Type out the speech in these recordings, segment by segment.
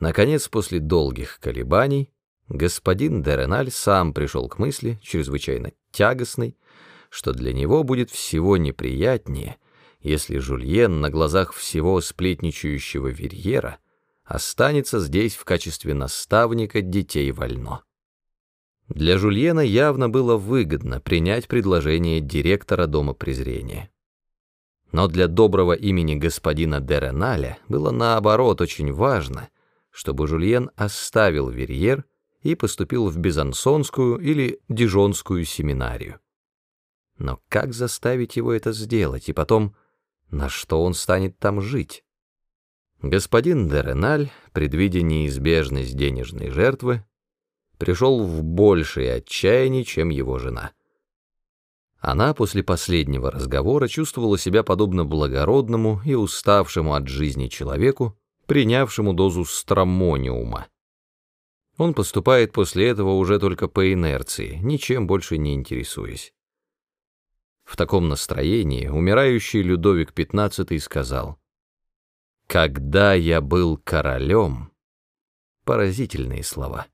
Наконец, после долгих колебаний, господин Дереналь сам пришел к мысли, чрезвычайно тягостной, что для него будет всего неприятнее, если Жульен на глазах всего сплетничающего Верьера останется здесь в качестве наставника детей вольно. Для Жульена явно было выгодно принять предложение директора Дома презрения. Но для доброго имени господина Дереналя было наоборот очень важно, чтобы Жульен оставил Верьер и поступил в Безансонскую или Дижонскую семинарию. Но как заставить его это сделать, и потом, на что он станет там жить? Господин Дереналь, предвидя неизбежность денежной жертвы, пришел в большее отчаяние, чем его жена. Она после последнего разговора чувствовала себя подобно благородному и уставшему от жизни человеку, принявшему дозу стромониума. Он поступает после этого уже только по инерции, ничем больше не интересуясь. В таком настроении умирающий Людовик XV сказал, «Когда я был королем...» Поразительные слова.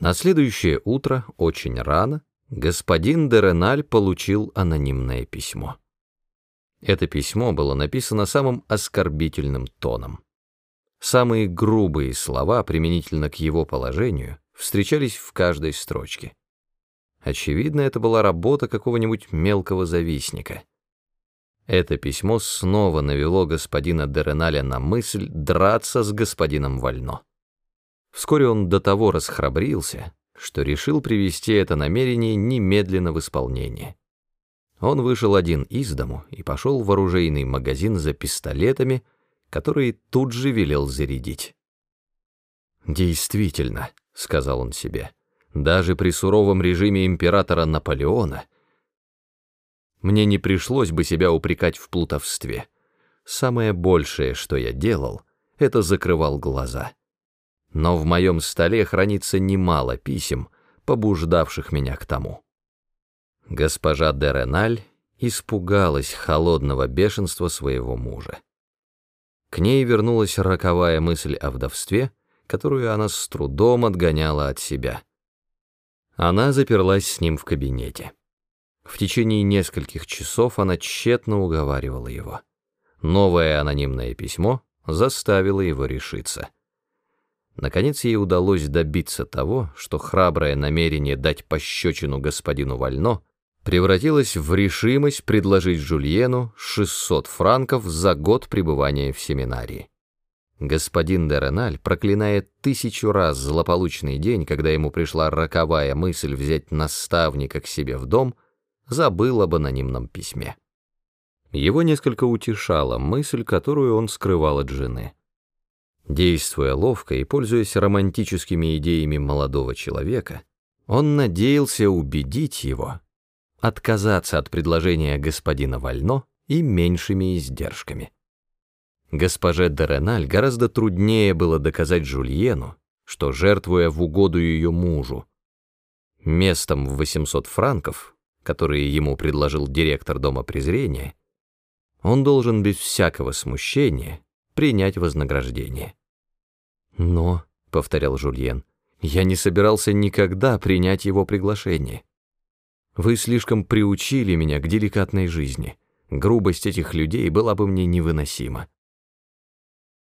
На следующее утро, очень рано, господин Дереналь получил анонимное письмо. Это письмо было написано самым оскорбительным тоном. Самые грубые слова, применительно к его положению, встречались в каждой строчке. Очевидно, это была работа какого-нибудь мелкого завистника. Это письмо снова навело господина Дереналя на мысль драться с господином Вально. Вскоре он до того расхрабрился, что решил привести это намерение немедленно в исполнение. Он вышел один из дому и пошел в оружейный магазин за пистолетами, которые тут же велел зарядить. «Действительно», — сказал он себе, — «даже при суровом режиме императора Наполеона мне не пришлось бы себя упрекать в плутовстве. Самое большее, что я делал, это закрывал глаза» но в моем столе хранится немало писем, побуждавших меня к тому. Госпожа де Реналь испугалась холодного бешенства своего мужа. К ней вернулась роковая мысль о вдовстве, которую она с трудом отгоняла от себя. Она заперлась с ним в кабинете. В течение нескольких часов она тщетно уговаривала его. Новое анонимное письмо заставило его решиться. Наконец ей удалось добиться того, что храброе намерение дать пощечину господину Вально превратилось в решимость предложить Жульену 600 франков за год пребывания в семинарии. Господин Дереналь, проклиная тысячу раз злополучный день, когда ему пришла роковая мысль взять наставника к себе в дом, забыл об анонимном письме. Его несколько утешала мысль, которую он скрывал от жены. Действуя ловко и пользуясь романтическими идеями молодого человека, он надеялся убедить его отказаться от предложения господина Вально и меньшими издержками. Госпоже Дереналь гораздо труднее было доказать Жульену, что, жертвуя в угоду ее мужу, местом в 800 франков, которые ему предложил директор Дома презрения, он должен без всякого смущения принять вознаграждение. «Но», — повторял Жульен, — «я не собирался никогда принять его приглашение. Вы слишком приучили меня к деликатной жизни. Грубость этих людей была бы мне невыносима.